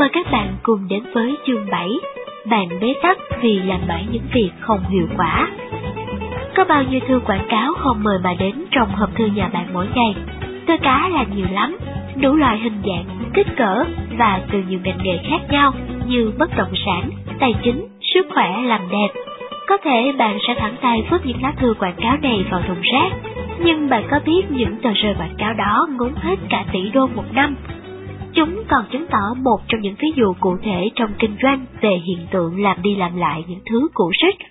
Mời các bạn cùng đến với chương 7, bạn bế tắc vì làm mãi những việc không hiệu quả. Có bao nhiêu thư quảng cáo không mời mà đến trong hộp thư nhà bạn mỗi ngày? Tôi cá là nhiều lắm, đủ loại hình dạng, kích cỡ và từ nhiều ngành nghề khác nhau như bất động sản, tài chính, sức khỏe, làm đẹp. Có thể bạn sẽ thẳng tay vứt những lá thư quảng cáo này vào thùng rác, nhưng bạn có biết những tờ rơi quảng cáo đó ngốn hết cả tỷ đô một năm Chúng còn chứng tỏ một trong những ví dụ cụ thể trong kinh doanh về hiện tượng làm đi làm lại những thứ cũ rích,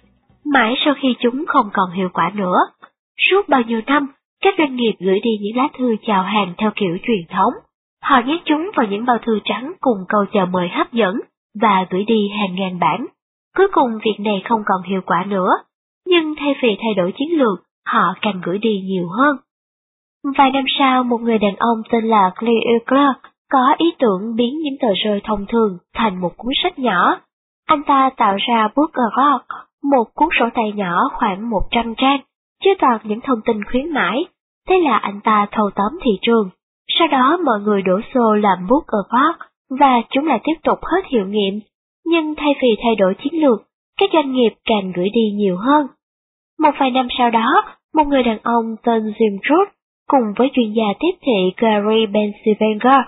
mãi sau khi chúng không còn hiệu quả nữa. Suốt bao nhiêu năm, các doanh nghiệp gửi đi những lá thư chào hàng theo kiểu truyền thống. Họ nhét chúng vào những bao thư trắng cùng câu chào mời hấp dẫn và gửi đi hàng ngàn bản. Cuối cùng việc này không còn hiệu quả nữa, nhưng thay vì thay đổi chiến lược, họ càng gửi đi nhiều hơn. Vài năm sau, một người đàn ông tên là Clay Clark có ý tưởng biến những tờ rơi thông thường thành một cuốn sách nhỏ. Anh ta tạo ra Book một cuốn sổ tay nhỏ khoảng 100 trang, chứa toàn những thông tin khuyến mãi. Thế là anh ta thâu tóm thị trường. Sau đó mọi người đổ xô làm Book và chúng lại tiếp tục hết hiệu nghiệm. Nhưng thay vì thay đổi chiến lược, các doanh nghiệp càng gửi đi nhiều hơn. Một vài năm sau đó, một người đàn ông tên Jim Root cùng với chuyên gia tiếp thị Gary Bensivenger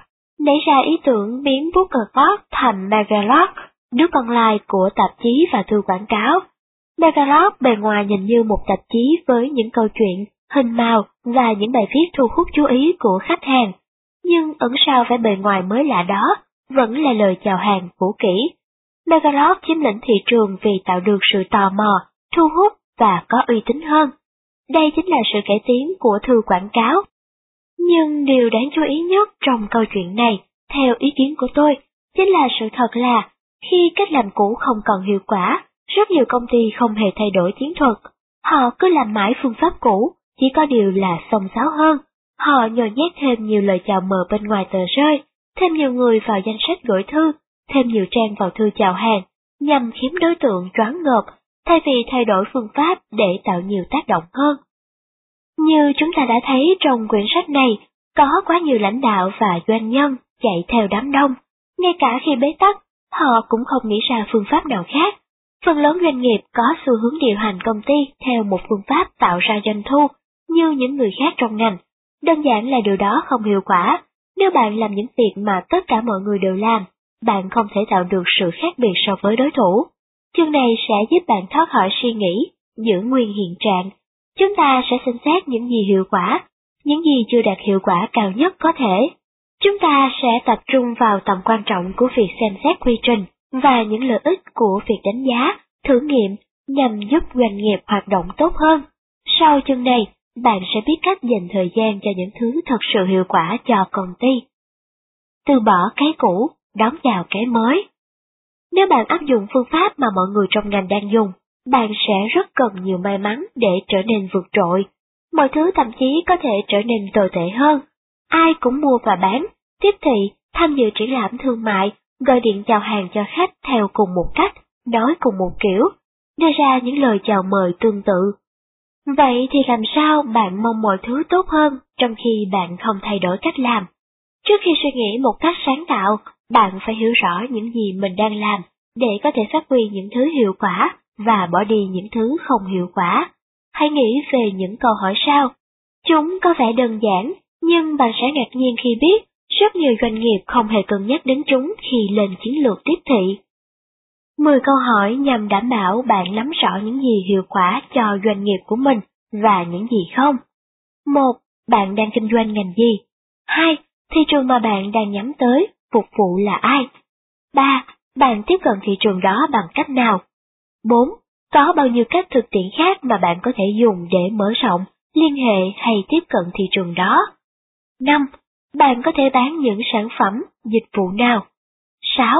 nảy ra ý tưởng biến Booker thành Megalog, đứa con lai của tạp chí và thư quảng cáo. Megalog bề ngoài nhìn như một tạp chí với những câu chuyện, hình màu và những bài viết thu hút chú ý của khách hàng. Nhưng ẩn sau vẻ bề ngoài mới lạ đó, vẫn là lời chào hàng cũ kỹ. Megalog chiếm lĩnh thị trường vì tạo được sự tò mò, thu hút và có uy tín hơn. Đây chính là sự cải tiến của thư quảng cáo nhưng điều đáng chú ý nhất trong câu chuyện này, theo ý kiến của tôi, chính là sự thật là khi cách làm cũ không còn hiệu quả, rất nhiều công ty không hề thay đổi chiến thuật. Họ cứ làm mãi phương pháp cũ, chỉ có điều là xông sáo hơn. Họ nhồi nhét thêm nhiều lời chào mời bên ngoài tờ rơi, thêm nhiều người vào danh sách gửi thư, thêm nhiều trang vào thư chào hàng, nhằm khiến đối tượng choáng ngợp, thay vì thay đổi phương pháp để tạo nhiều tác động hơn. Như chúng ta đã thấy trong quyển sách này, có quá nhiều lãnh đạo và doanh nhân chạy theo đám đông, ngay cả khi bế tắc, họ cũng không nghĩ ra phương pháp nào khác. Phần lớn doanh nghiệp có xu hướng điều hành công ty theo một phương pháp tạo ra doanh thu, như những người khác trong ngành. Đơn giản là điều đó không hiệu quả. Nếu bạn làm những việc mà tất cả mọi người đều làm, bạn không thể tạo được sự khác biệt so với đối thủ. Chương này sẽ giúp bạn thoát khỏi suy nghĩ, giữ nguyên hiện trạng Chúng ta sẽ xem xét những gì hiệu quả, những gì chưa đạt hiệu quả cao nhất có thể. Chúng ta sẽ tập trung vào tầm quan trọng của việc xem xét quy trình và những lợi ích của việc đánh giá, thử nghiệm nhằm giúp doanh nghiệp hoạt động tốt hơn. Sau chương này, bạn sẽ biết cách dành thời gian cho những thứ thật sự hiệu quả cho công ty. Từ bỏ cái cũ, đón chào cái mới. Nếu bạn áp dụng phương pháp mà mọi người trong ngành đang dùng, bạn sẽ rất cần nhiều may mắn để trở nên vượt trội. Mọi thứ thậm chí có thể trở nên tồi tệ hơn. Ai cũng mua và bán, tiếp thị, tham dự triển lãm thương mại, gọi điện chào hàng cho khách theo cùng một cách, nói cùng một kiểu, đưa ra những lời chào mời tương tự. Vậy thì làm sao bạn mong mọi thứ tốt hơn trong khi bạn không thay đổi cách làm? Trước khi suy nghĩ một cách sáng tạo, bạn phải hiểu rõ những gì mình đang làm để có thể phát huy những thứ hiệu quả và bỏ đi những thứ không hiệu quả. Hãy nghĩ về những câu hỏi sau. Chúng có vẻ đơn giản, nhưng bạn sẽ ngạc nhiên khi biết rất nhiều doanh nghiệp không hề cân nhắc đến chúng khi lên chiến lược tiếp thị. 10 câu hỏi nhằm đảm bảo bạn nắm rõ những gì hiệu quả cho doanh nghiệp của mình và những gì không. 1. Bạn đang kinh doanh ngành gì? 2. Thị trường mà bạn đang nhắm tới, phục vụ là ai? 3. Bạn tiếp cận thị trường đó bằng cách nào? 4. Có bao nhiêu cách thực tiễn khác mà bạn có thể dùng để mở rộng, liên hệ hay tiếp cận thị trường đó? 5. Bạn có thể bán những sản phẩm, dịch vụ nào? 6.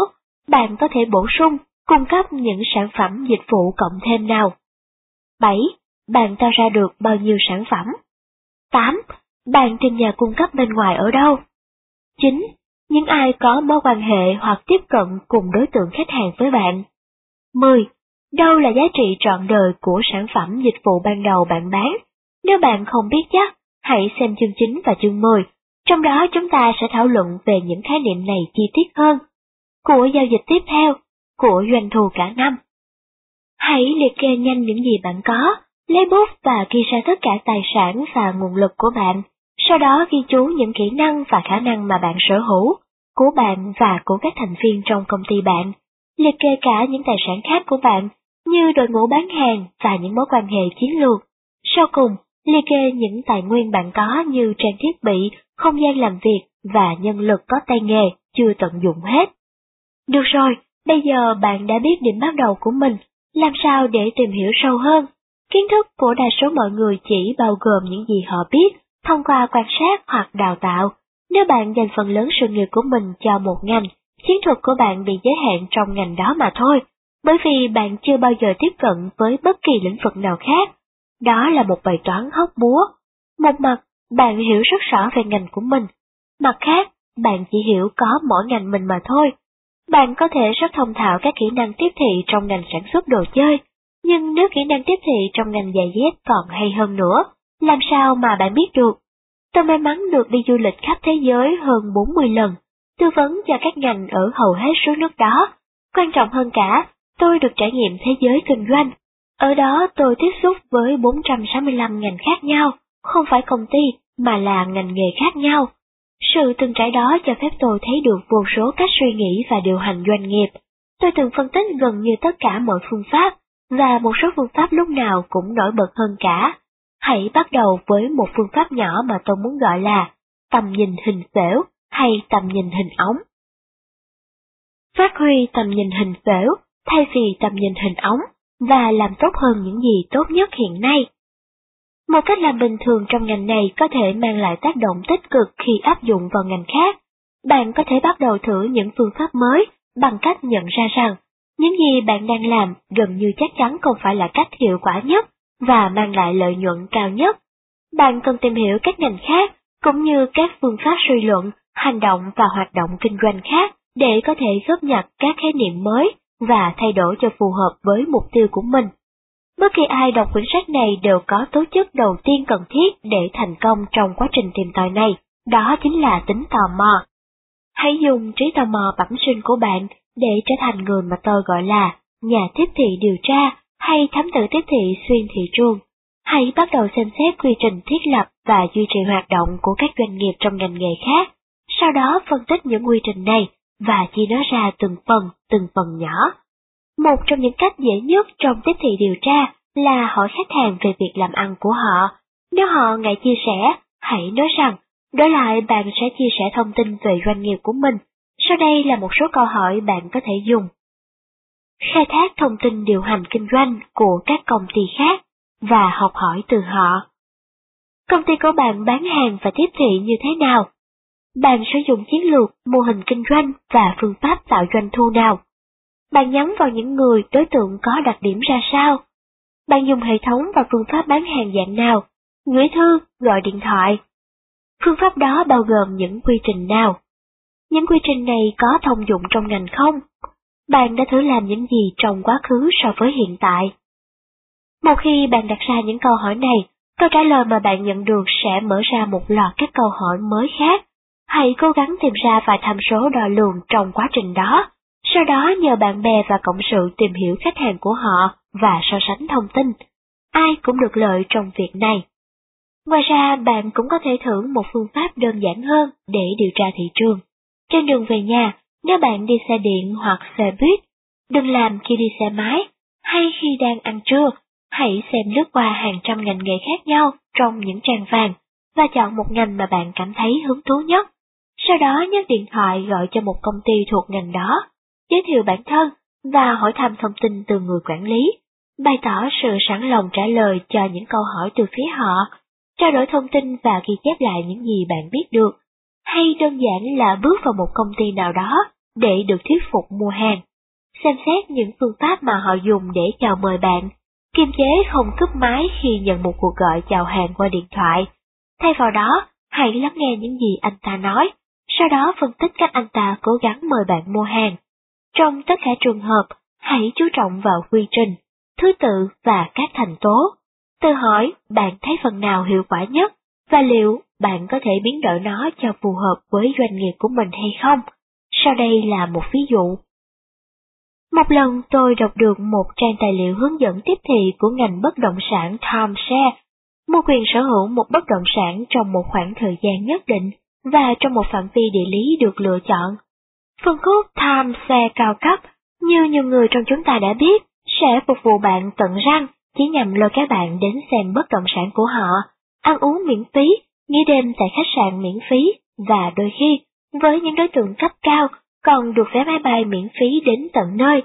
Bạn có thể bổ sung, cung cấp những sản phẩm dịch vụ cộng thêm nào? 7. Bạn tạo ra được bao nhiêu sản phẩm? 8. Bạn tìm nhà cung cấp bên ngoài ở đâu? 9. Những ai có mối quan hệ hoặc tiếp cận cùng đối tượng khách hàng với bạn? 10. Đâu là giá trị trọn đời của sản phẩm dịch vụ ban đầu bạn bán? Nếu bạn không biết chắc, hãy xem chương 9 và chương 10. Trong đó chúng ta sẽ thảo luận về những khái niệm này chi tiết hơn. của giao dịch tiếp theo, của doanh thu cả năm. Hãy liệt kê nhanh những gì bạn có, lấy bút và ghi ra tất cả tài sản và nguồn lực của bạn, sau đó ghi chú những kỹ năng và khả năng mà bạn sở hữu, của bạn và của các thành viên trong công ty bạn. Liệt kê cả những tài sản khác của bạn, như đội ngũ bán hàng và những mối quan hệ chiến lược. Sau cùng, liệt kê những tài nguyên bạn có như trang thiết bị, không gian làm việc và nhân lực có tay nghề chưa tận dụng hết. Được rồi, bây giờ bạn đã biết điểm bắt đầu của mình, làm sao để tìm hiểu sâu hơn. Kiến thức của đa số mọi người chỉ bao gồm những gì họ biết thông qua quan sát hoặc đào tạo. Nếu bạn dành phần lớn sự nghiệp của mình cho một ngành, chiến thuật của bạn bị giới hạn trong ngành đó mà thôi, bởi vì bạn chưa bao giờ tiếp cận với bất kỳ lĩnh vực nào khác. Đó là một bài toán hóc búa. Một mặt, bạn hiểu rất rõ về ngành của mình. Mặt khác, bạn chỉ hiểu có mỗi ngành mình mà thôi. Bạn có thể rất thông thạo các kỹ năng tiếp thị trong ngành sản xuất đồ chơi, nhưng nếu kỹ năng tiếp thị trong ngành giày dép còn hay hơn nữa, làm sao mà bạn biết được? Tôi may mắn được đi du lịch khắp thế giới hơn 40 lần, tư vấn cho các ngành ở hầu hết số nước đó. Quan trọng hơn cả, tôi được trải nghiệm thế giới kinh doanh. Ở đó tôi tiếp xúc với 465 ngành khác nhau, không phải công ty mà là ngành nghề khác nhau. Sự từng trải đó cho phép tôi thấy được vô số cách suy nghĩ và điều hành doanh nghiệp. Tôi từng phân tích gần như tất cả mọi phương pháp, và một số phương pháp lúc nào cũng nổi bật hơn cả. Hãy bắt đầu với một phương pháp nhỏ mà tôi muốn gọi là tầm nhìn hình phễu hay tầm nhìn hình ống. Phát huy tầm nhìn hình phễu thay vì tầm nhìn hình ống và làm tốt hơn những gì tốt nhất hiện nay. Một cách làm bình thường trong ngành này có thể mang lại tác động tích cực khi áp dụng vào ngành khác. Bạn có thể bắt đầu thử những phương pháp mới bằng cách nhận ra rằng những gì bạn đang làm gần như chắc chắn không phải là cách hiệu quả nhất và mang lại lợi nhuận cao nhất. Bạn cần tìm hiểu các ngành khác, cũng như các phương pháp suy luận, hành động và hoạt động kinh doanh khác để có thể góp nhặt các khái niệm mới và thay đổi cho phù hợp với mục tiêu của mình. Bất kỳ ai đọc quyển sách này đều có tố chất đầu tiên cần thiết để thành công trong quá trình tìm tòi này, đó chính là tính tò mò. Hãy dùng trí tò mò bẩm sinh của bạn để trở thành người mà tôi gọi là nhà tiếp thị điều tra hay thám tử tiếp thị xuyên thị trường. Hãy bắt đầu xem xét quy trình thiết lập và duy trì hoạt động của các doanh nghiệp trong ngành nghề khác, sau đó phân tích những quy trình này và chia nó ra từng phần, từng phần nhỏ. Một trong những cách dễ nhất trong tiếp thị điều tra là hỏi khách hàng về việc làm ăn của họ. Nếu họ ngại chia sẻ, hãy nói rằng, đối lại bạn sẽ chia sẻ thông tin về doanh nghiệp của mình. Sau đây là một số câu hỏi bạn có thể dùng. Khai thác thông tin điều hành kinh doanh của các công ty khác và học hỏi từ họ. Công ty của bạn bán hàng và tiếp thị như thế nào? Bạn sử dụng chiến lược, mô hình kinh doanh và phương pháp tạo doanh thu nào? Bạn nhắm vào những người đối tượng có đặc điểm ra sao? Bạn dùng hệ thống và phương pháp bán hàng dạng nào? Gửi thư, gọi điện thoại. Phương pháp đó bao gồm những quy trình nào? Những quy trình này có thông dụng trong ngành không? Bạn đã thử làm những gì trong quá khứ so với hiện tại? Một khi bạn đặt ra những câu hỏi này, câu trả lời mà bạn nhận được sẽ mở ra một loạt các câu hỏi mới khác. Hãy cố gắng tìm ra vài tham số đo lường trong quá trình đó, sau đó nhờ bạn bè và cộng sự tìm hiểu khách hàng của họ và so sánh thông tin. Ai cũng được lợi trong việc này. Ngoài ra, bạn cũng có thể thử một phương pháp đơn giản hơn để điều tra thị trường. Trên đường về nhà, nếu bạn đi xe điện hoặc xe buýt, đừng làm khi đi xe máy, hay khi đang ăn trưa, hãy xem lướt qua hàng trăm ngành nghề khác nhau trong những trang vàng và chọn một ngành mà bạn cảm thấy hứng thú nhất. Sau đó nhấc điện thoại gọi cho một công ty thuộc ngành đó, giới thiệu bản thân và hỏi thăm thông tin từ người quản lý, bày tỏ sự sẵn lòng trả lời cho những câu hỏi từ phía họ, trao đổi thông tin và ghi chép lại những gì bạn biết được, hay đơn giản là bước vào một công ty nào đó để được thuyết phục mua hàng. Xem xét những phương pháp mà họ dùng để chào mời bạn, kiềm chế không cướp máy khi nhận một cuộc gọi chào hàng qua điện thoại. Thay vào đó, hãy lắng nghe những gì anh ta nói, sau đó phân tích cách anh ta cố gắng mời bạn mua hàng. Trong tất cả trường hợp, hãy chú trọng vào quy trình, thứ tự và các thành tố. Tự hỏi bạn thấy phần nào hiệu quả nhất và liệu bạn có thể biến đổi nó cho phù hợp với doanh nghiệp của mình hay không. Sau đây là một ví dụ. Một lần tôi đọc được một trang tài liệu hướng dẫn tiếp thị của ngành bất động sản timeshare, mua quyền sở hữu một bất động sản trong một khoảng thời gian nhất định và trong một phạm vi địa lý được lựa chọn. Phân khúc tham xe cao cấp, như nhiều người trong chúng ta đã biết, sẽ phục vụ bạn tận răng chỉ nhằm lôi các bạn đến xem bất động sản của họ, ăn uống miễn phí, nghỉ đêm tại khách sạn miễn phí và đôi khi, với những đối tượng cấp cao, còn được vé máy bay miễn phí đến tận nơi.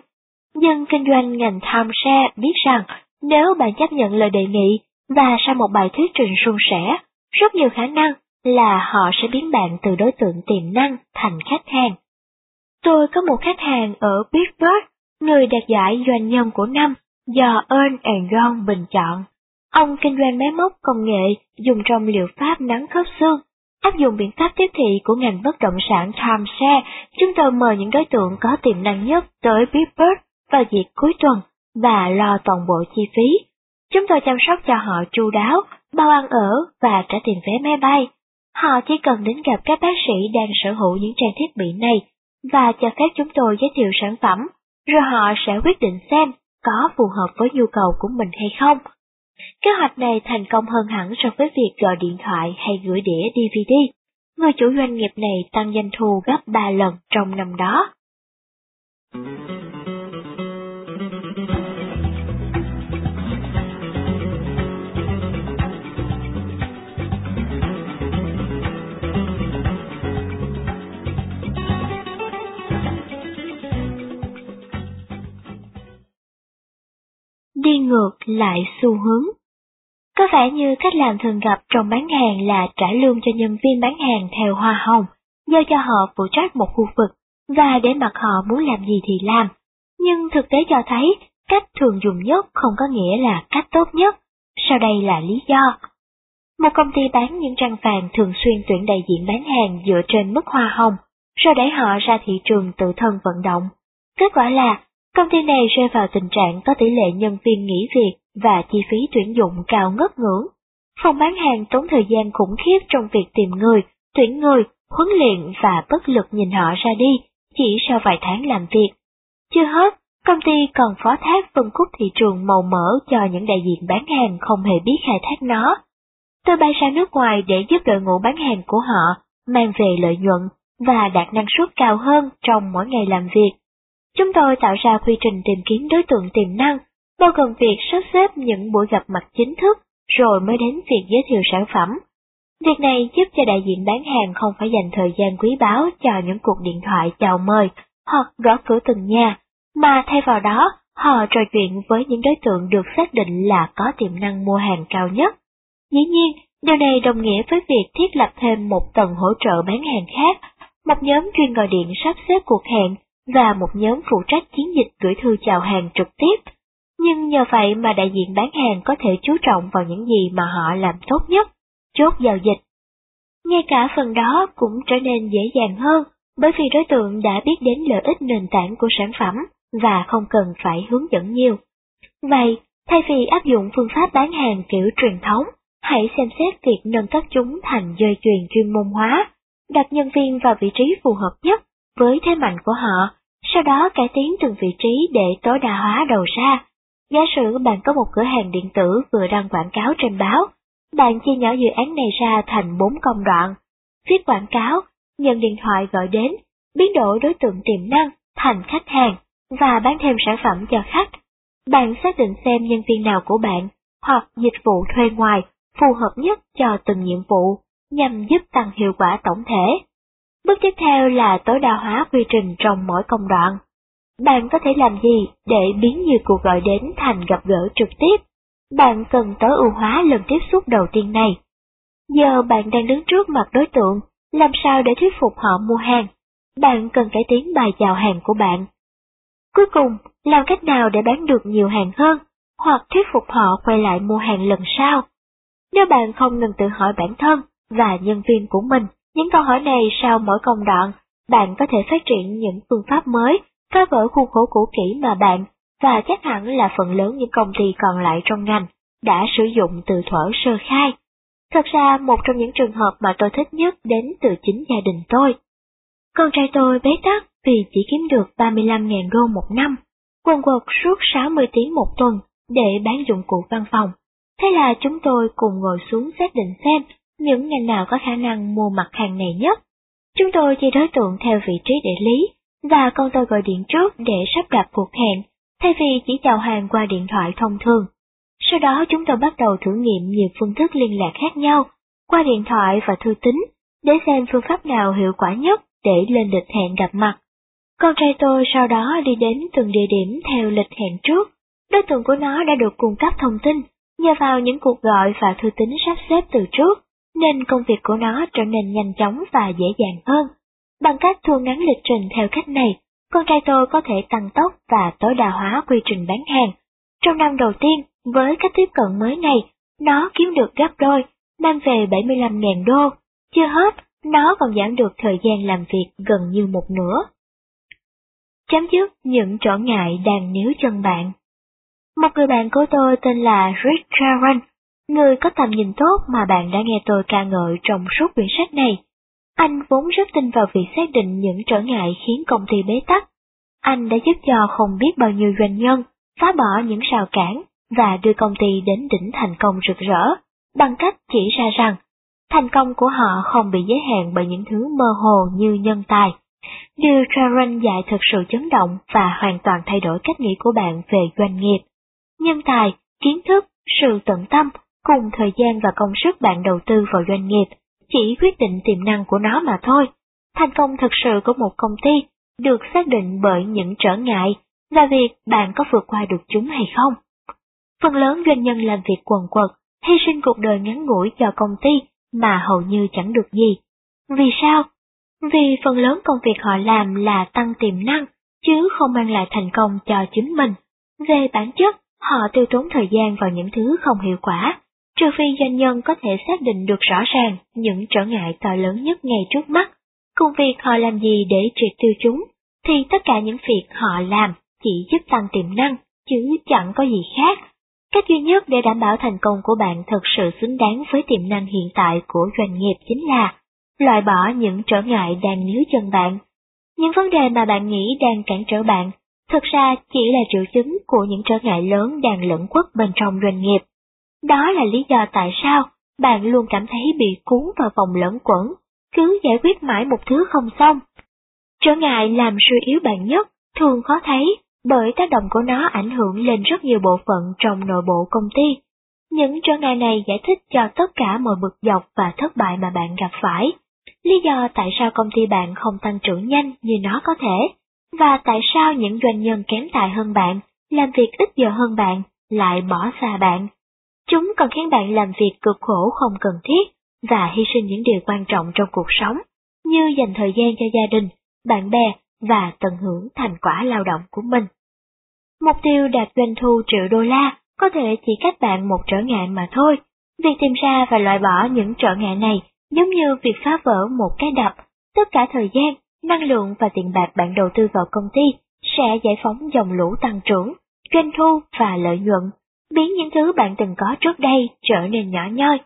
Dân kinh doanh ngành tham xe biết rằng nếu bạn chấp nhận lời đề nghị và sau một bài thuyết trình suôn sẻ, rất nhiều khả năng là họ sẽ biến bạn từ đối tượng tiềm năng thành khách hàng. Tôi có một khách hàng ở Pittsburgh, người đạt giải doanh nhân của năm do Ern Young bình chọn. Ông kinh doanh máy móc công nghệ dùng trong liệu pháp nắng khớp xương. Áp dụng biện pháp tiếp thị của ngành bất động sản timeshare, chúng tôi mời những đối tượng có tiềm năng nhất tới Pittsburgh vào dịp cuối tuần và lo toàn bộ chi phí. Chúng tôi chăm sóc cho họ chu đáo, bao ăn ở và trả tiền vé máy bay. Họ chỉ cần đến gặp các bác sĩ đang sở hữu những trang thiết bị này và cho phép chúng tôi giới thiệu sản phẩm, rồi họ sẽ quyết định xem có phù hợp với nhu cầu của mình hay không. Kế hoạch này thành công hơn hẳn so với việc gọi điện thoại hay gửi đĩa DVD. Người chủ doanh nghiệp này tăng doanh thu gấp 3 lần trong năm đó. Đi ngược lại xu hướng. Có vẻ như cách làm thường gặp trong bán hàng là trả lương cho nhân viên bán hàng theo hoa hồng, giao cho họ phụ trách một khu vực, và để mặc họ muốn làm gì thì làm. Nhưng thực tế cho thấy, cách thường dùng nhất không có nghĩa là cách tốt nhất. Sau đây là lý do. Một công ty bán những trang vàng thường xuyên tuyển đại diện bán hàng dựa trên mức hoa hồng, rồi đẩy họ ra thị trường tự thân vận động. Kết quả là Công ty này rơi vào tình trạng có tỷ lệ nhân viên nghỉ việc và chi phí tuyển dụng cao ngất ngưỡng. Phòng bán hàng tốn thời gian khủng khiếp trong việc tìm người, tuyển người, huấn luyện và bất lực nhìn họ ra đi chỉ sau vài tháng làm việc. Chưa hết, công ty còn phó thác phân khúc thị trường màu mỡ cho những đại diện bán hàng không hề biết khai thác nó. Tôi bay sang nước ngoài để giúp đội ngũ bán hàng của họ mang về lợi nhuận và đạt năng suất cao hơn trong mỗi ngày làm việc. Chúng tôi tạo ra quy trình tìm kiếm đối tượng tiềm năng, bao gồm việc sắp xếp những buổi gặp mặt chính thức, rồi mới đến việc giới thiệu sản phẩm. Việc này giúp cho đại diện bán hàng không phải dành thời gian quý báu cho những cuộc điện thoại chào mời hoặc gõ cửa từng nhà, mà thay vào đó họ trò chuyện với những đối tượng được xác định là có tiềm năng mua hàng cao nhất. Dĩ nhiên, điều này đồng nghĩa với việc thiết lập thêm một tầng hỗ trợ bán hàng khác, một nhóm chuyên gọi điện sắp xếp cuộc hẹn và một nhóm phụ trách chiến dịch gửi thư chào hàng trực tiếp. Nhưng nhờ vậy mà đại diện bán hàng có thể chú trọng vào những gì mà họ làm tốt nhất, chốt giao dịch. Ngay cả phần đó cũng trở nên dễ dàng hơn, bởi vì đối tượng đã biết đến lợi ích nền tảng của sản phẩm và không cần phải hướng dẫn nhiều. Vậy, thay vì áp dụng phương pháp bán hàng kiểu truyền thống, hãy xem xét việc nâng cấp chúng thành dây chuyền chuyên môn hóa, đặt nhân viên vào vị trí phù hợp nhất với thế mạnh của họ, sau đó cải tiến từng vị trí để tối đa hóa đầu ra. Giả sử bạn có một cửa hàng điện tử vừa đăng quảng cáo trên báo, bạn chia nhỏ dự án này ra thành 4 công đoạn, viết quảng cáo, nhận điện thoại gọi đến, biến đổi đối tượng tiềm năng thành khách hàng và bán thêm sản phẩm cho khách. Bạn xác định xem nhân viên nào của bạn hoặc dịch vụ thuê ngoài phù hợp nhất cho từng nhiệm vụ nhằm giúp tăng hiệu quả tổng thể. Bước tiếp theo là tối đa hóa quy trình trong mỗi công đoạn. Bạn có thể làm gì để biến nhiều cuộc gọi đến thành gặp gỡ trực tiếp? Bạn cần tối ưu hóa lần tiếp xúc đầu tiên này. Giờ bạn đang đứng trước mặt đối tượng, làm sao để thuyết phục họ mua hàng? Bạn cần cải tiến bài chào hàng của bạn. Cuối cùng, làm cách nào để bán được nhiều hàng hơn, hoặc thuyết phục họ quay lại mua hàng lần sau? Nếu bạn không ngừng tự hỏi bản thân và nhân viên của mình, những câu hỏi này sau mỗi công đoạn, bạn có thể phát triển những phương pháp mới, phá vỡ khuôn khổ cũ kỹ mà bạn, và chắc hẳn là phần lớn những công ty còn lại trong ngành, đã sử dụng từ thuở sơ khai. Thật ra một trong những trường hợp mà tôi thích nhất đến từ chính gia đình tôi. Con trai tôi bế tắc vì chỉ kiếm được 35.000 đô một năm, quần quật suốt 60 tiếng một tuần để bán dụng cụ văn phòng. Thế là chúng tôi cùng ngồi xuống xác định xem những ngành nào có khả năng mua mặt hàng này nhất. Chúng tôi chia đối tượng theo vị trí địa lý, và con tôi gọi điện trước để sắp đặt cuộc hẹn, thay vì chỉ chào hàng qua điện thoại thông thường. Sau đó chúng tôi bắt đầu thử nghiệm nhiều phương thức liên lạc khác nhau, qua điện thoại và thư tín, để xem phương pháp nào hiệu quả nhất để lên lịch hẹn gặp mặt. Con trai tôi sau đó đi đến từng địa điểm theo lịch hẹn trước. Đối tượng của nó đã được cung cấp thông tin, nhờ vào những cuộc gọi và thư tín sắp xếp từ trước, nên công việc của nó trở nên nhanh chóng và dễ dàng hơn. Bằng cách thu ngắn lịch trình theo cách này, con trai tôi có thể tăng tốc và tối đa hóa quy trình bán hàng. Trong năm đầu tiên, với cách tiếp cận mới này, nó kiếm được gấp đôi, mang về 75.000 đô. Chưa hết, nó còn giảm được thời gian làm việc gần như một nửa. Chấm dứt những trở ngại đang níu chân bạn. Một người bạn của tôi tên là Rick Sharon, người có tầm nhìn tốt mà bạn đã nghe tôi ca ngợi trong suốt quyển sách này. Anh vốn rất tin vào việc xác định những trở ngại khiến công ty bế tắc. Anh đã giúp cho không biết bao nhiêu doanh nhân phá bỏ những rào cản và đưa công ty đến đỉnh thành công rực rỡ, bằng cách chỉ ra rằng thành công của họ không bị giới hạn bởi những thứ mơ hồ như nhân tài. Điều Sharon dạy thực sự chấn động và hoàn toàn thay đổi cách nghĩ của bạn về doanh nghiệp. Nhân tài, kiến thức, sự tận tâm cùng thời gian và công sức bạn đầu tư vào doanh nghiệp chỉ quyết định tiềm năng của nó mà thôi. Thành công thực sự của một công ty được xác định bởi những trở ngại và việc bạn có vượt qua được chúng hay không. Phần lớn doanh nhân làm việc quần quật, hy sinh cuộc đời ngắn ngủi cho công ty mà hầu như chẳng được gì. Vì sao? Vì phần lớn công việc họ làm là tăng tiềm năng, chứ không mang lại thành công cho chính mình. Về bản chất, họ tiêu tốn thời gian vào những thứ không hiệu quả, trừ phi doanh nhân có thể xác định được rõ ràng những trở ngại to lớn nhất ngay trước mắt, cùng việc họ làm gì để triệt tiêu chúng, thì tất cả những việc họ làm chỉ giúp tăng tiềm năng, chứ chẳng có gì khác. Cách duy nhất để đảm bảo thành công của bạn thật sự xứng đáng với tiềm năng hiện tại của doanh nghiệp chính là loại bỏ những trở ngại đang níu chân bạn. Những vấn đề mà bạn nghĩ đang cản trở bạn, thực ra chỉ là triệu chứng của những trở ngại lớn đang lẫn quất bên trong doanh nghiệp. Đó là lý do tại sao bạn luôn cảm thấy bị cuốn vào vòng lẫn quẩn, cứ giải quyết mãi một thứ không xong. Trở ngại làm suy yếu bạn nhất, thường khó thấy, bởi tác động của nó ảnh hưởng lên rất nhiều bộ phận trong nội bộ công ty. Những trở ngại này giải thích cho tất cả mọi bực dọc và thất bại mà bạn gặp phải. Lý do tại sao công ty bạn không tăng trưởng nhanh như nó có thể, và tại sao những doanh nhân kém tài hơn bạn, làm việc ít giờ hơn bạn, lại bỏ xa bạn. Chúng còn khiến bạn làm việc cực khổ không cần thiết và hy sinh những điều quan trọng trong cuộc sống, như dành thời gian cho gia đình, bạn bè và tận hưởng thành quả lao động của mình. Mục tiêu đạt doanh thu triệu đô la có thể chỉ cách bạn một trở ngại mà thôi. Việc tìm ra và loại bỏ những trở ngại này giống như việc phá vỡ một cái đập, tất cả thời gian, năng lượng và tiền bạc bạn đầu tư vào công ty sẽ giải phóng dòng lũ tăng trưởng, doanh thu và lợi nhuận biến những thứ bạn từng có trước đây trở nên nhỏ nhoi.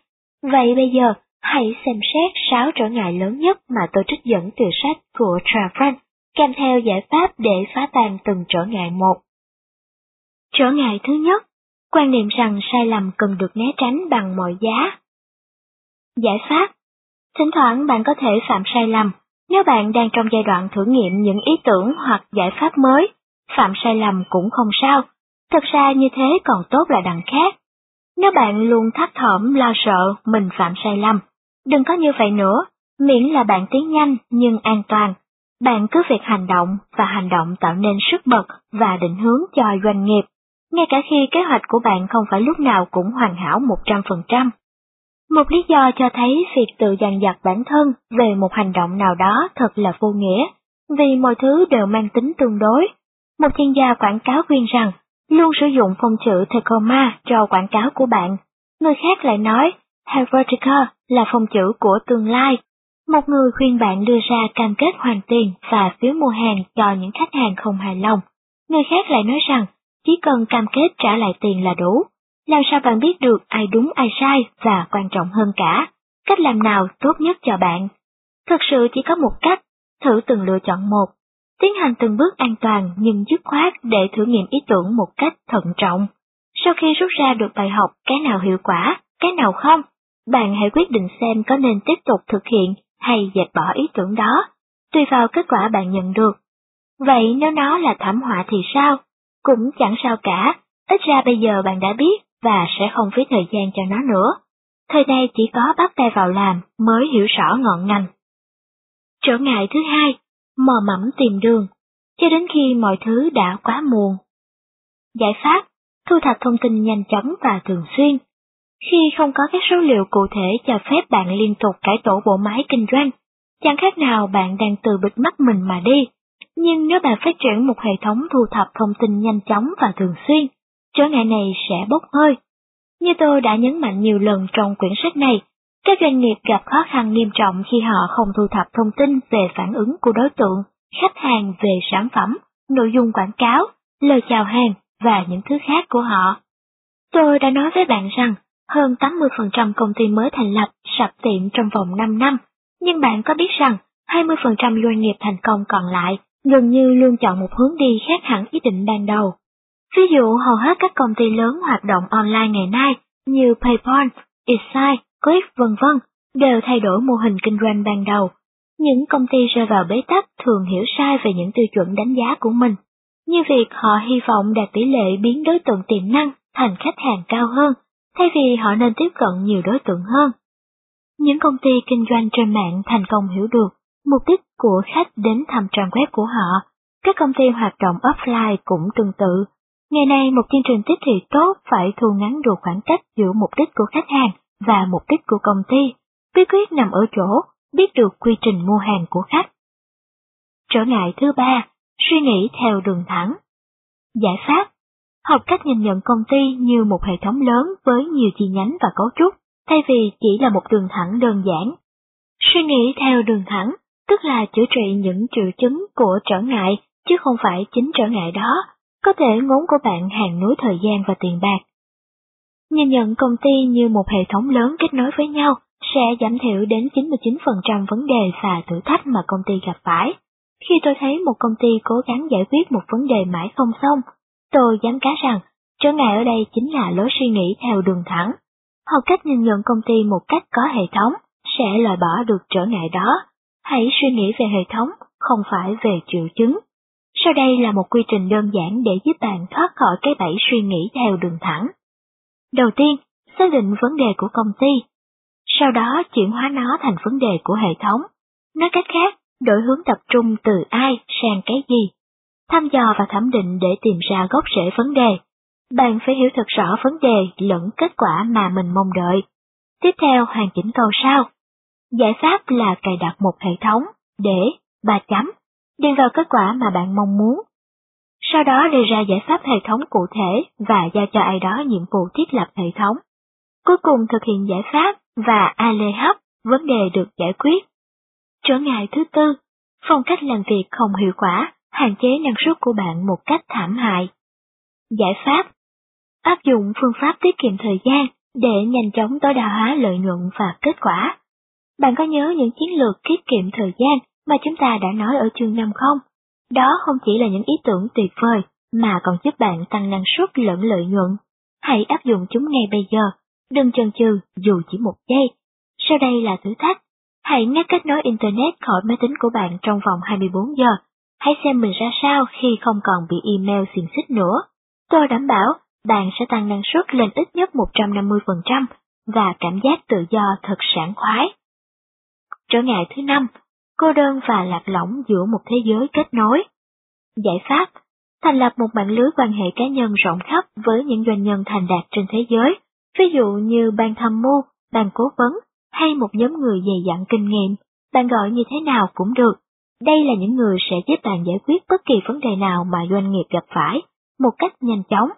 Vậy bây giờ, hãy xem xét 6 trở ngại lớn nhất mà tôi trích dẫn từ sách của Travran, kèm theo giải pháp để phá tan từng trở ngại một. Trở ngại thứ nhất, quan niệm rằng sai lầm cần được né tránh bằng mọi giá. Giải pháp Thỉnh thoảng bạn có thể phạm sai lầm, nếu bạn đang trong giai đoạn thử nghiệm những ý tưởng hoặc giải pháp mới, phạm sai lầm cũng không sao, Thật ra như thế còn tốt là đằng khác. Nếu bạn luôn thắt thỏm lo sợ mình phạm sai lầm, đừng có như vậy nữa, miễn là bạn tiến nhanh nhưng an toàn. Bạn cứ việc hành động và hành động tạo nên sức bật và định hướng cho doanh nghiệp, ngay cả khi kế hoạch của bạn không phải lúc nào cũng hoàn hảo 100%. Một lý do cho thấy việc tự dằn vặt bản thân về một hành động nào đó thật là vô nghĩa, vì mọi thứ đều mang tính tương đối. Một chuyên gia quảng cáo khuyên rằng luôn sử dụng phông chữ Tacoma cho quảng cáo của bạn. Người khác lại nói, Helvetica là phông chữ của tương lai. Một người khuyên bạn đưa ra cam kết hoàn tiền và phiếu mua hàng cho những khách hàng không hài lòng. Người khác lại nói rằng, chỉ cần cam kết trả lại tiền là đủ. Làm sao bạn biết được ai đúng ai sai và quan trọng hơn cả, cách làm nào tốt nhất cho bạn? Thực sự chỉ có một cách, thử từng lựa chọn một, tiến hành từng bước an toàn nhưng dứt khoát để thử nghiệm ý tưởng một cách thận trọng. Sau khi rút ra được bài học cái nào hiệu quả, cái nào không, bạn hãy quyết định xem có nên tiếp tục thực hiện hay dẹp bỏ ý tưởng đó, tùy vào kết quả bạn nhận được. Vậy nếu nó là thảm họa thì sao? Cũng chẳng sao cả, ít ra bây giờ bạn đã biết và sẽ không phí thời gian cho nó nữa. Thời nay chỉ có bắt tay vào làm mới hiểu rõ ngọn ngành. Trở ngại thứ hai, mò mẫm tìm đường, cho đến khi mọi thứ đã quá muộn. Giải pháp, thu thập thông tin nhanh chóng và thường xuyên. Khi không có các số liệu cụ thể cho phép bạn liên tục cải tổ bộ máy kinh doanh, chẳng khác nào bạn đang từ bịt mắt mình mà đi. Nhưng nếu bạn phát triển một hệ thống thu thập thông tin nhanh chóng và thường xuyên, trở ngại này sẽ bốc hơi. Như tôi đã nhấn mạnh nhiều lần trong quyển sách này, các doanh nghiệp gặp khó khăn nghiêm trọng khi họ không thu thập thông tin về phản ứng của đối tượng, khách hàng về sản phẩm, nội dung quảng cáo, lời chào hàng và những thứ khác của họ. Tôi đã nói với bạn rằng hơn 80% công ty mới thành lập sập tiệm trong vòng 5 năm, nhưng bạn có biết rằng 20% doanh nghiệp thành công còn lại gần như luôn chọn một hướng đi khác hẳn ý định ban đầu. Ví dụ hầu hết các công ty lớn hoạt động online ngày nay như PayPal, Excite, Click vân vân đều thay đổi mô hình kinh doanh ban đầu. Những công ty rơi vào bế tắc thường hiểu sai về những tiêu chuẩn đánh giá của mình, như việc họ hy vọng đạt tỷ lệ biến đối tượng tiềm năng thành khách hàng cao hơn, thay vì họ nên tiếp cận nhiều đối tượng hơn. Những công ty kinh doanh trên mạng thành công hiểu được mục đích của khách đến thăm trang web của họ. Các công ty hoạt động offline cũng tương tự. Ngày nay một chương trình tiếp thị tốt phải thu ngắn được khoảng cách giữa mục đích của khách hàng và mục đích của công ty. Bí quyết nằm ở chỗ biết được quy trình mua hàng của khách. Trở ngại thứ ba, suy nghĩ theo đường thẳng. Giải pháp Học cách nhìn nhận công ty như một hệ thống lớn với nhiều chi nhánh và cấu trúc, thay vì chỉ là một đường thẳng đơn giản. Suy nghĩ theo đường thẳng, tức là chữa trị những triệu chứng của trở ngại, chứ không phải chính trở ngại đó. Có thể ngốn của bạn hàng núi thời gian và tiền bạc. Nhìn nhận công ty như một hệ thống lớn kết nối với nhau sẽ giảm thiểu đến 99% vấn đề và thử thách mà công ty gặp phải. Khi tôi thấy một công ty cố gắng giải quyết một vấn đề mãi không xong, tôi dám cá rằng trở ngại ở đây chính là lối suy nghĩ theo đường thẳng. Học cách nhìn nhận công ty một cách có hệ thống sẽ loại bỏ được trở ngại đó. Hãy suy nghĩ về hệ thống, không phải về triệu chứng. Sau đây là một quy trình đơn giản để giúp bạn thoát khỏi cái bẫy suy nghĩ theo đường thẳng. Đầu tiên, xác định vấn đề của công ty. Sau đó chuyển hóa nó thành vấn đề của hệ thống. Nói cách khác, đổi hướng tập trung từ ai sang cái gì. Thăm dò và thẩm định để tìm ra gốc rễ vấn đề. Bạn phải hiểu thật rõ vấn đề lẫn kết quả mà mình mong đợi. Tiếp theo hoàn chỉnh câu sau. Giải pháp là cài đặt một hệ thống để, ba chấm, điền vào kết quả mà bạn mong muốn sau đó đề ra giải pháp hệ thống cụ thể và giao cho ai đó nhiệm vụ thiết lập hệ thống. Cuối cùng thực hiện giải pháp và ALH lê hấp, vấn đề được giải quyết. Trở ngại thứ tư, phong cách làm việc không hiệu quả, hạn chế năng suất của bạn một cách thảm hại. Giải pháp Áp dụng phương pháp tiết kiệm thời gian để nhanh chóng tối đa hóa lợi nhuận và kết quả. Bạn có nhớ những chiến lược tiết kiệm thời gian mà chúng ta đã nói ở chương 5 không? Đó không chỉ là những ý tưởng tuyệt vời, mà còn giúp bạn tăng năng suất lẫn lợi nhuận. Hãy áp dụng chúng ngay bây giờ, đừng chần chừ dù chỉ một giây. Sau đây là thử thách. Hãy ngắt kết nối Internet khỏi máy tính của bạn trong vòng 24 giờ. Hãy xem mình ra sao khi không còn bị email xiềng xích nữa. Tôi đảm bảo bạn sẽ tăng năng suất lên ít nhất 150% và cảm giác tự do thật sảng khoái. Trở ngại thứ năm, cô đơn và lạc lõng giữa một thế giới kết nối. Giải pháp Thành lập một mạng lưới quan hệ cá nhân rộng khắp với những doanh nhân thành đạt trên thế giới, ví dụ như ban tham mưu, ban cố vấn, hay một nhóm người dày dặn kinh nghiệm, bạn gọi như thế nào cũng được. Đây là những người sẽ giúp bạn giải quyết bất kỳ vấn đề nào mà doanh nghiệp gặp phải, một cách nhanh chóng,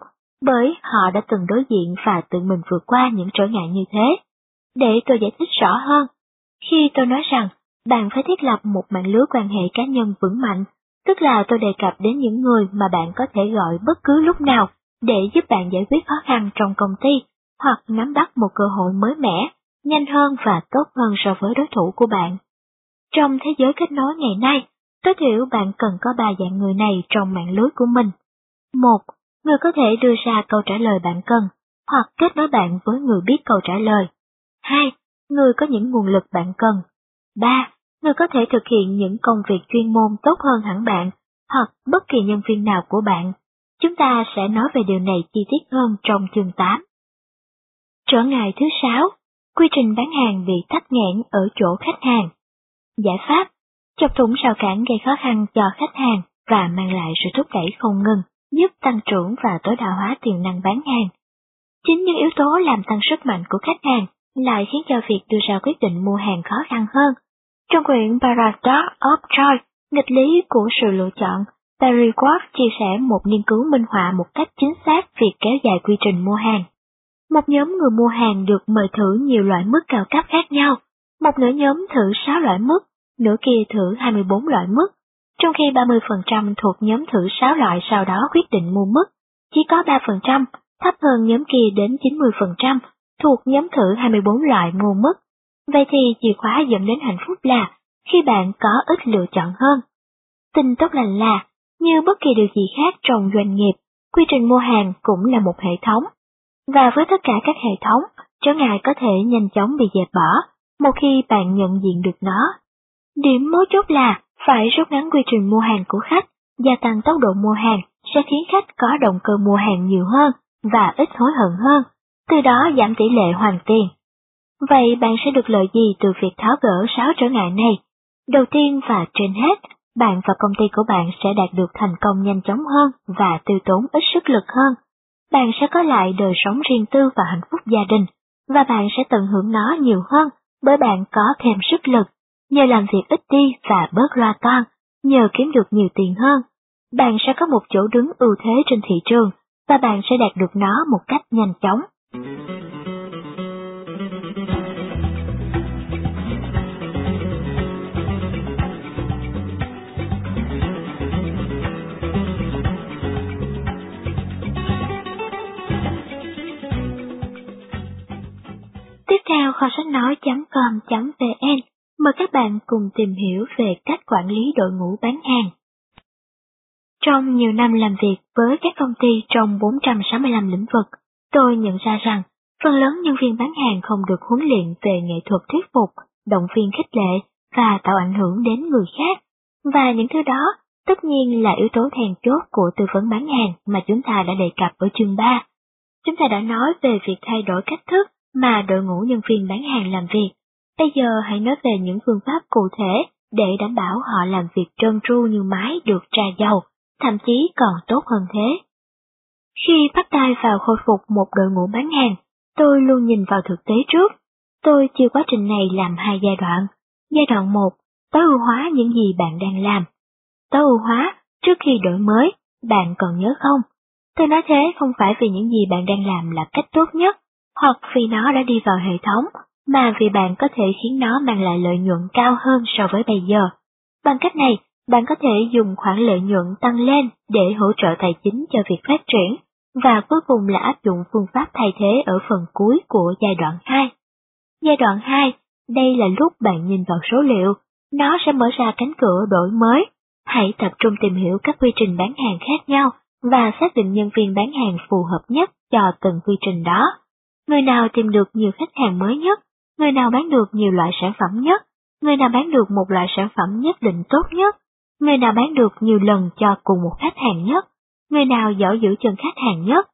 bởi họ đã từng đối diện và tự mình vượt qua những trở ngại như thế. Để tôi giải thích rõ hơn, khi tôi nói rằng bạn phải thiết lập một mạng lưới quan hệ cá nhân vững mạnh, tức là tôi đề cập đến những người mà bạn có thể gọi bất cứ lúc nào để giúp bạn giải quyết khó khăn trong công ty hoặc nắm bắt một cơ hội mới mẻ, nhanh hơn và tốt hơn so với đối thủ của bạn. Trong thế giới kết nối ngày nay, Tối thiểu bạn cần có ba dạng người này trong mạng lưới của mình. Một, người có thể đưa ra câu trả lời bạn cần, hoặc kết nối bạn với người biết câu trả lời. Hai, người có những nguồn lực bạn cần. Ba, người có thể thực hiện những công việc chuyên môn tốt hơn hẳn bạn, hoặc bất kỳ nhân viên nào của bạn. Chúng ta sẽ nói về điều này chi tiết hơn trong chương 8. Trở ngại thứ sáu, quy trình bán hàng bị tắc nghẽn ở chỗ khách hàng. Giải pháp, chọc thủng rào cản gây khó khăn cho khách hàng và mang lại sự thúc đẩy không ngừng, giúp tăng trưởng và tối đa hóa tiềm năng bán hàng. Chính những yếu tố làm tăng sức mạnh của khách hàng lại khiến cho việc đưa ra quyết định mua hàng khó khăn hơn. Trong quyển Paradox of Choice, nghịch lý của sự lựa chọn, Barry Ward chia sẻ một nghiên cứu minh họa một cách chính xác việc kéo dài quy trình mua hàng. Một nhóm người mua hàng được mời thử nhiều loại mức cao cấp khác nhau, một nửa nhóm thử 6 loại mức, nửa kia thử 24 loại mức, trong khi 30% thuộc nhóm thử 6 loại sau đó quyết định mua mức, chỉ có 3%, thấp hơn nhóm kia đến 90%, thuộc nhóm thử 24 loại ngu mất. Vậy thì chìa khóa dẫn đến hạnh phúc là khi bạn có ít lựa chọn hơn. Tin tốt lành là, như bất kỳ điều gì khác trong doanh nghiệp, quy trình mua hàng cũng là một hệ thống. Và với tất cả các hệ thống, trở ngại có thể nhanh chóng bị dẹp bỏ, một khi bạn nhận diện được nó. Điểm mấu chốt là phải rút ngắn quy trình mua hàng của khách, gia tăng tốc độ mua hàng sẽ khiến khách có động cơ mua hàng nhiều hơn và ít hối hận hơn, từ đó giảm tỷ lệ hoàn tiền. Vậy bạn sẽ được lợi gì từ việc tháo gỡ 6 trở ngại này? Đầu tiên và trên hết, bạn và công ty của bạn sẽ đạt được thành công nhanh chóng hơn và tiêu tốn ít sức lực hơn. Bạn sẽ có lại đời sống riêng tư và hạnh phúc gia đình, và bạn sẽ tận hưởng nó nhiều hơn bởi bạn có thêm sức lực, nhờ làm việc ít đi và bớt loa toan, nhờ kiếm được nhiều tiền hơn. Bạn sẽ có một chỗ đứng ưu thế trên thị trường, và bạn sẽ đạt được nó một cách nhanh chóng. Tiếp theo kho sách nói.com.vn mời các bạn cùng tìm hiểu về cách quản lý đội ngũ bán hàng. Trong nhiều năm làm việc với các công ty trong 465 lĩnh vực, tôi nhận ra rằng phần lớn nhân viên bán hàng không được huấn luyện về nghệ thuật thuyết phục, động viên khích lệ và tạo ảnh hưởng đến người khác. Và những thứ đó tất nhiên là yếu tố then chốt của tư vấn bán hàng mà chúng ta đã đề cập ở chương 3. Chúng ta đã nói về việc thay đổi cách thức mà đội ngũ nhân viên bán hàng làm việc. Bây giờ hãy nói về những phương pháp cụ thể để đảm bảo họ làm việc trơn tru như máy được tra dầu, thậm chí còn tốt hơn thế. Khi bắt tay vào khôi phục một đội ngũ bán hàng, tôi luôn nhìn vào thực tế trước. Tôi chia quá trình này làm hai giai đoạn. Giai đoạn 1, tối ưu hóa những gì bạn đang làm. Tối ưu hóa, trước khi đổi mới, bạn còn nhớ không? Tôi nói thế không phải vì những gì bạn đang làm là cách tốt nhất, hoặc vì nó đã đi vào hệ thống, mà vì bạn có thể khiến nó mang lại lợi nhuận cao hơn so với bây giờ. Bằng cách này, bạn có thể dùng khoản lợi nhuận tăng lên để hỗ trợ tài chính cho việc phát triển, và cuối cùng là áp dụng phương pháp thay thế ở phần cuối của giai đoạn 2. Giai đoạn 2, đây là lúc bạn nhìn vào số liệu, nó sẽ mở ra cánh cửa đổi mới. Hãy tập trung tìm hiểu các quy trình bán hàng khác nhau và xác định nhân viên bán hàng phù hợp nhất cho từng quy trình đó. Người nào tìm được nhiều khách hàng mới nhất, người nào bán được nhiều loại sản phẩm nhất, người nào bán được một loại sản phẩm nhất định tốt nhất, người nào bán được nhiều lần cho cùng một khách hàng nhất, người nào giỏi giữ chân khách hàng nhất.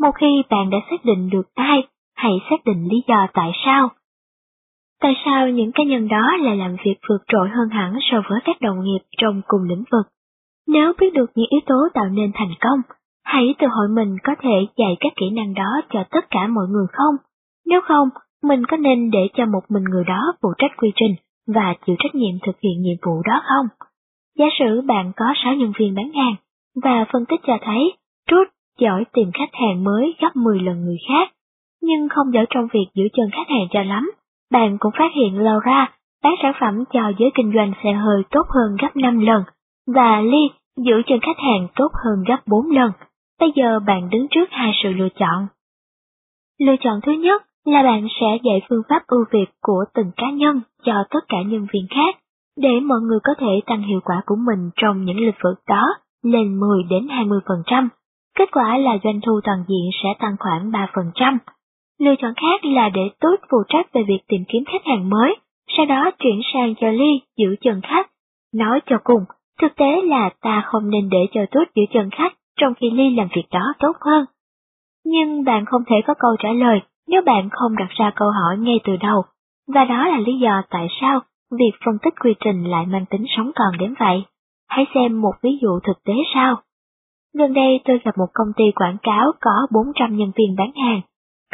Một khi bạn đã xác định được ai, hãy xác định lý do tại sao. Tại sao những cá nhân đó lại làm việc vượt trội hơn hẳn so với các đồng nghiệp trong cùng lĩnh vực? Nếu biết được những yếu tố tạo nên thành công, hãy tự hỏi mình có thể dạy các kỹ năng đó cho tất cả mọi người không? Nếu không, mình có nên để cho một mình người đó phụ trách quy trình và chịu trách nhiệm thực hiện nhiệm vụ đó không? Giả sử bạn có 6 nhân viên bán hàng, và phân tích cho thấy trút giỏi tìm khách hàng mới gấp 10 lần người khác, nhưng không giỏi trong việc giữ chân khách hàng cho lắm. Bạn cũng phát hiện Laura bán sản phẩm cho giới kinh doanh xe hơi tốt hơn gấp 5 lần, và Lee giữ chân khách hàng tốt hơn gấp 4 lần. Bây giờ bạn đứng trước hai sự lựa chọn. Lựa chọn thứ nhất là bạn sẽ dạy phương pháp ưu việt của từng cá nhân cho tất cả nhân viên khác. để mọi người có thể tăng hiệu quả của mình trong những lĩnh vực đó lên 10 đến 20%. Kết quả là doanh thu toàn diện sẽ tăng khoảng 3%. Lựa chọn khác là để tốt phụ trách về việc tìm kiếm khách hàng mới, sau đó chuyển sang cho Ly giữ chân khách. Nói cho cùng, thực tế là ta không nên để cho tốt giữ chân khách trong khi Ly làm việc đó tốt hơn. Nhưng bạn không thể có câu trả lời nếu bạn không đặt ra câu hỏi ngay từ đầu, và đó là lý do tại sao việc phân tích quy trình lại mang tính sống còn đến vậy. Hãy xem một ví dụ thực tế sau. Gần đây tôi gặp một công ty quảng cáo có 400 nhân viên bán hàng.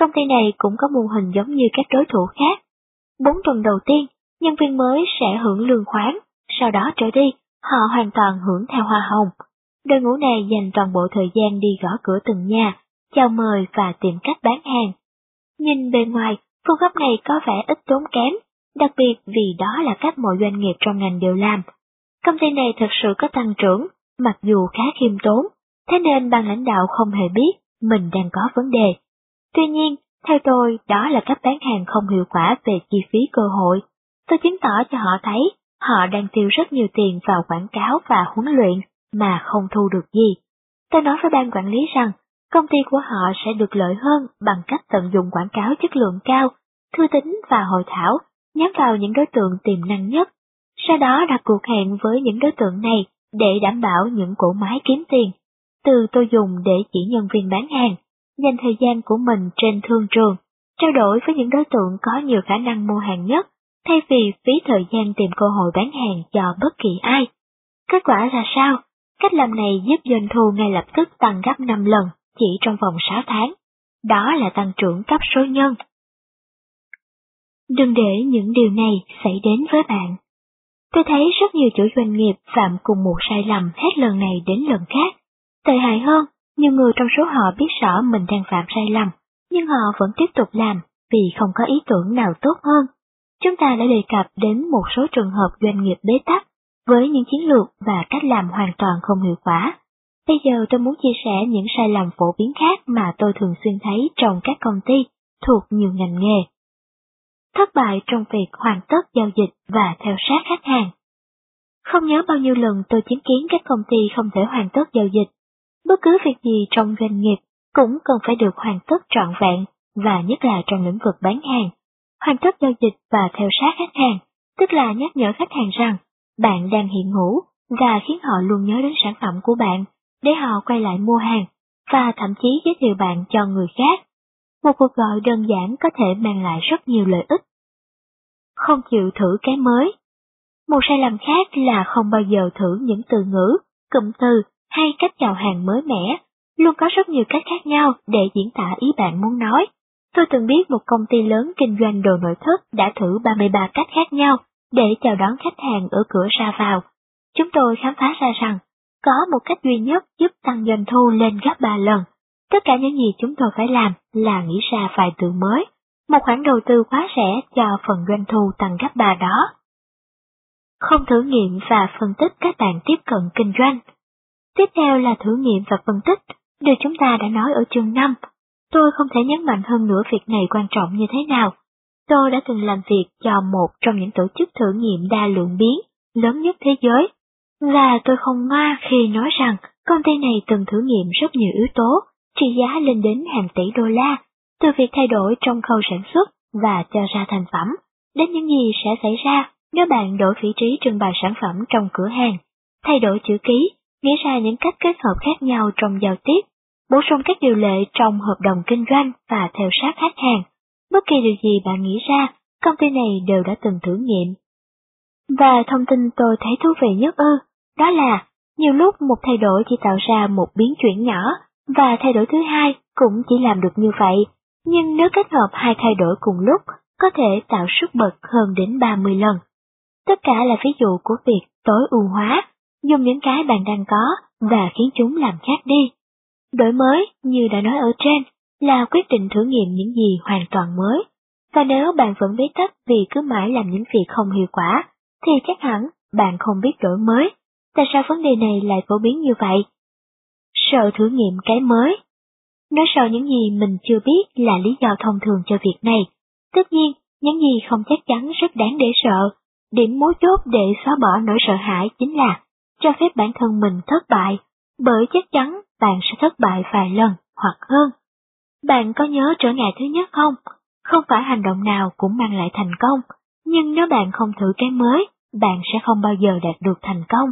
Công ty này cũng có mô hình giống như các đối thủ khác. Bốn tuần đầu tiên, nhân viên mới sẽ hưởng lương khoán, sau đó trở đi, họ hoàn toàn hưởng theo hoa hồng. Đội ngũ này dành toàn bộ thời gian đi gõ cửa từng nhà, chào mời và tìm cách bán hàng. Nhìn bề ngoài, phương pháp này có vẻ ít tốn kém, đặc biệt vì đó là cách mọi doanh nghiệp trong ngành đều làm. Công ty này thực sự có tăng trưởng, mặc dù khá khiêm tốn, thế nên ban lãnh đạo không hề biết mình đang có vấn đề. Tuy nhiên, theo tôi, đó là cách bán hàng không hiệu quả về chi phí cơ hội. Tôi chứng tỏ cho họ thấy họ đang tiêu rất nhiều tiền vào quảng cáo và huấn luyện mà không thu được gì. Tôi nói với ban quản lý rằng công ty của họ sẽ được lợi hơn bằng cách tận dụng quảng cáo chất lượng cao, thư tín và hội thảo, nhắm vào những đối tượng tiềm năng nhất. Sau đó đặt cuộc hẹn với những đối tượng này để đảm bảo những cổ máy kiếm tiền. Từ tôi dùng để chỉ nhân viên bán hàng, dành thời gian của mình trên thương trường, trao đổi với những đối tượng có nhiều khả năng mua hàng nhất, thay vì phí thời gian tìm cơ hội bán hàng cho bất kỳ ai. Kết quả là sao? Cách làm này giúp doanh thu ngay lập tức tăng gấp 5 lần chỉ trong vòng 6 tháng. Đó là tăng trưởng cấp số nhân. Đừng để những điều này xảy đến với bạn. Tôi thấy rất nhiều chủ doanh nghiệp phạm cùng một sai lầm hết lần này đến lần khác. Tệ hại hơn, nhiều người trong số họ biết rõ mình đang phạm sai lầm, nhưng họ vẫn tiếp tục làm vì không có ý tưởng nào tốt hơn. Chúng ta đã đề cập đến một số trường hợp doanh nghiệp bế tắc với những chiến lược và cách làm hoàn toàn không hiệu quả. Bây giờ tôi muốn chia sẻ những sai lầm phổ biến khác mà tôi thường xuyên thấy trong các công ty thuộc nhiều ngành nghề. Thất bại trong việc hoàn tất giao dịch và theo sát khách hàng. Không nhớ bao nhiêu lần tôi chứng kiến các công ty không thể hoàn tất giao dịch. Bất cứ việc gì trong doanh nghiệp cũng cần phải được hoàn tất trọn vẹn, và nhất là trong lĩnh vực bán hàng. Hoàn tất giao dịch và theo sát khách hàng, tức là nhắc nhở khách hàng rằng bạn đang hiện hữu và khiến họ luôn nhớ đến sản phẩm của bạn để họ quay lại mua hàng và thậm chí giới thiệu bạn cho người khác. Một cuộc gọi đơn giản có thể mang lại rất nhiều lợi ích. Không chịu thử cái mới. Một sai lầm khác là không bao giờ thử những từ ngữ, cụm từ hay cách chào hàng mới mẻ. Luôn có rất nhiều cách khác nhau để diễn tả ý bạn muốn nói. Tôi từng biết một công ty lớn kinh doanh đồ nội thất đã thử 33 cách khác nhau để chào đón khách hàng ở cửa ra vào. Chúng tôi khám phá ra rằng, có một cách duy nhất giúp tăng doanh thu lên gấp 3 lần. Tất cả những gì chúng tôi phải làm là nghĩ ra vài từ mới, một khoản đầu tư quá rẻ cho phần doanh thu tăng gấp 3 đó. Không thử nghiệm và phân tích các bạn tiếp cận kinh doanh. Tiếp theo là thử nghiệm và phân tích, điều chúng ta đã nói ở chương 5. Tôi không thể nhấn mạnh hơn nữa việc này quan trọng như thế nào, Tôi đã từng làm việc cho một trong những tổ chức thử nghiệm đa lượng biến lớn nhất thế giới, và tôi không ngoa khi nói rằng công ty này từng thử nghiệm rất nhiều yếu tố, trị giá lên đến hàng tỷ đô la, từ việc thay đổi trong khâu sản xuất và cho ra thành phẩm, đến những gì sẽ xảy ra nếu bạn đổi vị trí trưng bày sản phẩm trong cửa hàng, thay đổi chữ ký, nghĩ ra những cách kết hợp khác nhau trong giao tiếp, bổ sung các điều lệ trong hợp đồng kinh doanh và theo sát khách hàng Bất kỳ điều gì bạn nghĩ ra, công ty này đều đã từng thử nghiệm. Và thông tin tôi thấy thú vị nhất ư, đó là, nhiều lúc một thay đổi chỉ tạo ra một biến chuyển nhỏ, và thay đổi thứ hai cũng chỉ làm được như vậy, nhưng nếu kết hợp hai thay đổi cùng lúc, có thể tạo sức bật hơn đến 30 lần. Tất cả là ví dụ của việc tối ưu hóa, dùng những cái bạn đang có và khiến chúng làm khác đi. Đổi mới, như đã nói ở trên, là quyết định thử nghiệm những gì hoàn toàn mới. Và nếu bạn vẫn bế tắc vì cứ mãi làm những việc không hiệu quả, thì chắc hẳn bạn không biết đổi mới. Tại sao vấn đề này lại phổ biến như vậy? Sợ thử nghiệm cái mới. Nói sợ những gì mình chưa biết là lý do thông thường cho việc này. Tất nhiên, những gì không chắc chắn rất đáng để sợ. điểm mấu chốt để xóa bỏ nỗi sợ hãi chính là cho phép bản thân mình thất bại, bởi chắc chắn bạn sẽ thất bại vài lần hoặc hơn. Bạn có nhớ trở ngại thứ nhất không? Không phải hành động nào cũng mang lại thành công, nhưng nếu bạn không thử cái mới, bạn sẽ không bao giờ đạt được thành công.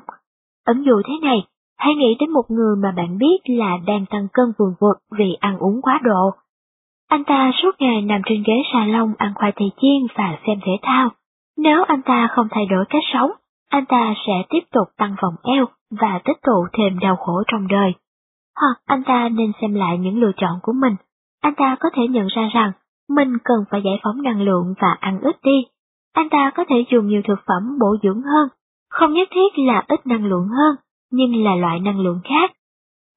Ẩn dụ thế này, hãy nghĩ đến một người mà bạn biết là đang tăng cân vườn vượt vì ăn uống quá độ. Anh ta suốt ngày nằm trên ghế salon ăn khoai tây chiên và xem thể thao. Nếu anh ta không thay đổi cách sống, anh ta sẽ tiếp tục tăng vòng eo và tích tụ thêm đau khổ trong đời. Hoặc anh ta nên xem lại những lựa chọn của mình. Anh ta có thể nhận ra rằng mình cần phải giải phóng năng lượng và ăn ít đi. Anh ta có thể dùng nhiều thực phẩm bổ dưỡng hơn, không nhất thiết là ít năng lượng hơn, nhưng là loại năng lượng khác.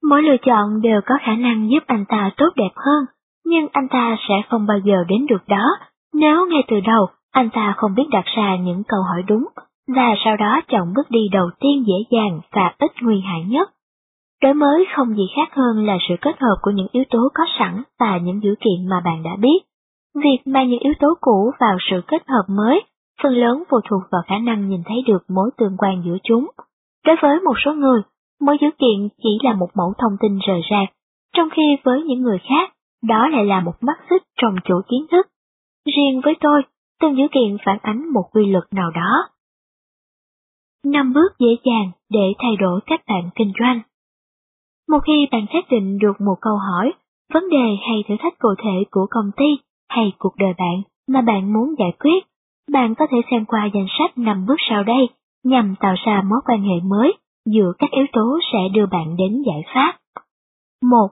Mỗi lựa chọn đều có khả năng giúp anh ta tốt đẹp hơn, nhưng anh ta sẽ không bao giờ đến được đó nếu ngay từ đầu anh ta không biết đặt ra những câu hỏi đúng và sau đó chọn bước đi đầu tiên dễ dàng và ít nguy hại nhất. Đổi mới không gì khác hơn là sự kết hợp của những yếu tố có sẵn và những dữ kiện mà bạn đã biết. Việc mang những yếu tố cũ vào sự kết hợp mới, phần lớn phụ thuộc vào khả năng nhìn thấy được mối tương quan giữa chúng. Đối với một số người, mỗi dữ kiện chỉ là một mẫu thông tin rời rạc, trong khi với những người khác, đó lại là một mắt xích trong chỗ kiến thức. Riêng với tôi, từng dữ kiện phản ánh một quy luật nào đó. Năm bước dễ dàng để thay đổi cách bạn kinh doanh. Một khi bạn xác định được một câu hỏi, vấn đề hay thử thách cụ thể của công ty hay cuộc đời bạn mà bạn muốn giải quyết, bạn có thể xem qua danh sách 5 bước sau đây nhằm tạo ra mối quan hệ mới giữa các yếu tố sẽ đưa bạn đến giải pháp. 1.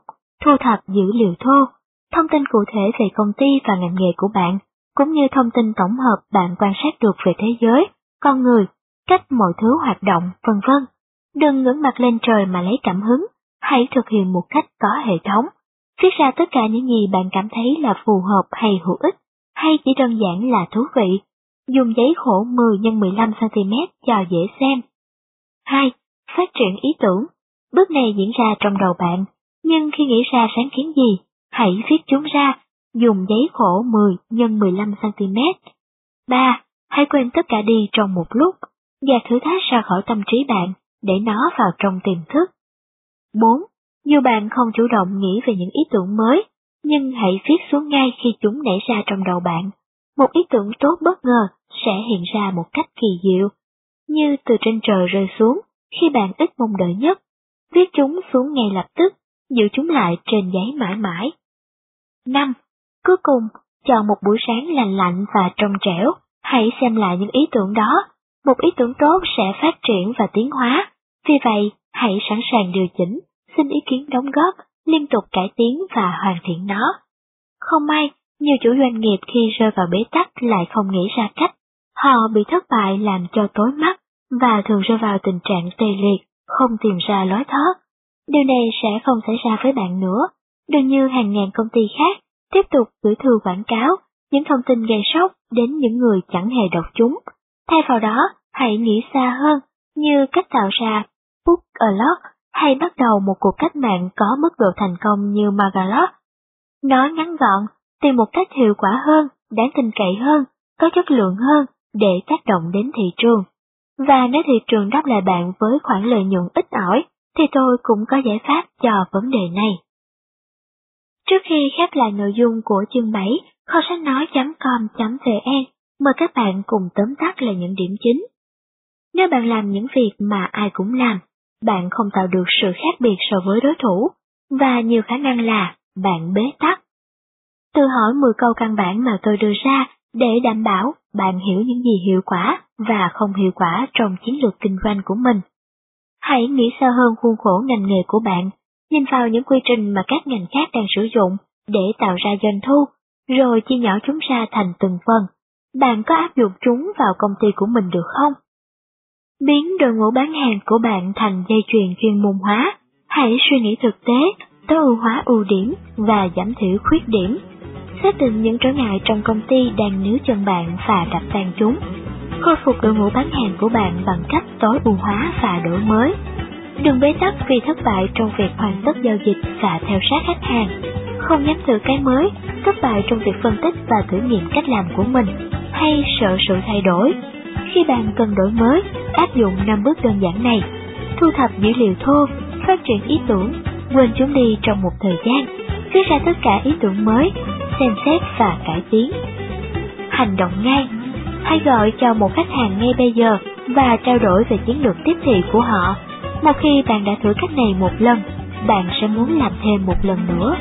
Thu thập dữ liệu thô, thông tin cụ thể về công ty và ngành nghề của bạn, cũng như thông tin tổng hợp bạn quan sát được về thế giới, con người, cách mọi thứ hoạt động, vân vân. Đừng ngẩng mặt lên trời mà lấy cảm hứng, hãy thực hiện một cách có hệ thống. Viết ra tất cả những gì bạn cảm thấy là phù hợp hay hữu ích, hay chỉ đơn giản là thú vị. Dùng giấy khổ 10 x 15cm cho dễ xem. 2. Phát triển ý tưởng. Bước này diễn ra trong đầu bạn, nhưng khi nghĩ ra sáng kiến gì, hãy viết chúng ra, dùng giấy khổ 10 x 15cm. 3. Hãy quên tất cả đi trong một lúc, gạt thử thách ra khỏi tâm trí bạn, để nó vào trong tiềm thức. 4. Dù bạn không chủ động nghĩ về những ý tưởng mới, nhưng hãy viết xuống ngay khi chúng nảy ra trong đầu bạn. Một ý tưởng tốt bất ngờ sẽ hiện ra một cách kỳ diệu, như từ trên trời rơi xuống khi bạn ít mong đợi nhất. Viết chúng xuống ngay lập tức, giữ chúng lại trên giấy mãi mãi. 5. Cuối cùng, chọn một buổi sáng lành lạnh và trong trẻo, hãy xem lại những ý tưởng đó. Một ý tưởng tốt sẽ phát triển và tiến hóa, vì vậy hãy sẵn sàng điều chỉnh, xin ý kiến đóng góp, liên tục cải tiến và hoàn thiện nó. Không may, nhiều chủ doanh nghiệp khi rơi vào bế tắc lại không nghĩ ra cách. Họ bị thất bại làm cho tối mắt và thường rơi vào tình trạng tê liệt, không tìm ra lối thoát. Điều này sẽ không xảy ra với bạn nữa. Đừng như hàng ngàn công ty khác, tiếp tục gửi thư quảng cáo, những thông tin gây sốc đến những người chẳng hề đọc chúng. Thay vào đó, hãy nghĩ xa hơn, như cách tạo ra Book a lot hay bắt đầu một cuộc cách mạng có mức độ thành công như Magalot. Nói ngắn gọn, tìm một cách hiệu quả hơn, đáng tin cậy hơn, có chất lượng hơn để tác động đến thị trường. Và nếu thị trường đáp lại bạn với khoản lợi nhuận ít ỏi, thì tôi cũng có giải pháp cho vấn đề này. Trước khi khép lại nội dung của chương 7, kho sách nói.com.vn, mời các bạn cùng tóm tắt lại những điểm chính. Nếu bạn làm những việc mà ai cũng làm, bạn không tạo được sự khác biệt so với đối thủ, và nhiều khả năng là bạn bế tắc. Từ hỏi 10 câu căn bản mà tôi đưa ra để đảm bảo bạn hiểu những gì hiệu quả và không hiệu quả trong chiến lược kinh doanh của mình. Hãy nghĩ sâu hơn khuôn khổ ngành nghề của bạn, nhìn vào những quy trình mà các ngành khác đang sử dụng để tạo ra doanh thu, rồi chia nhỏ chúng ra thành từng phần. Bạn có áp dụng chúng vào công ty của mình được không? Biến đội ngũ bán hàng của bạn thành dây chuyền chuyên môn hóa. Hãy suy nghĩ thực tế, tối ưu hóa ưu điểm và giảm thiểu khuyết điểm. Xác định những trở ngại trong công ty đang níu chân bạn và đập tan chúng. Khôi phục đội ngũ bán hàng của bạn bằng cách tối ưu hóa và đổi mới. Đừng bế tắc vì thất bại trong việc hoàn tất giao dịch và theo sát khách hàng. Không nhắm thử cái mới, thất bại trong việc phân tích và thử nghiệm cách làm của mình, hay sợ sự thay đổi Khi bạn cần đổi mới, áp dụng 5 bước đơn giản này, thu thập dữ liệu thô, phát triển ý tưởng, quên chúng đi trong một thời gian, viết ra tất cả ý tưởng mới, xem xét và cải tiến. Hành động ngay Hãy gọi cho một khách hàng ngay bây giờ và trao đổi về chiến lược tiếp thị của họ. Một khi bạn đã thử cách này một lần, bạn sẽ muốn làm thêm một lần nữa.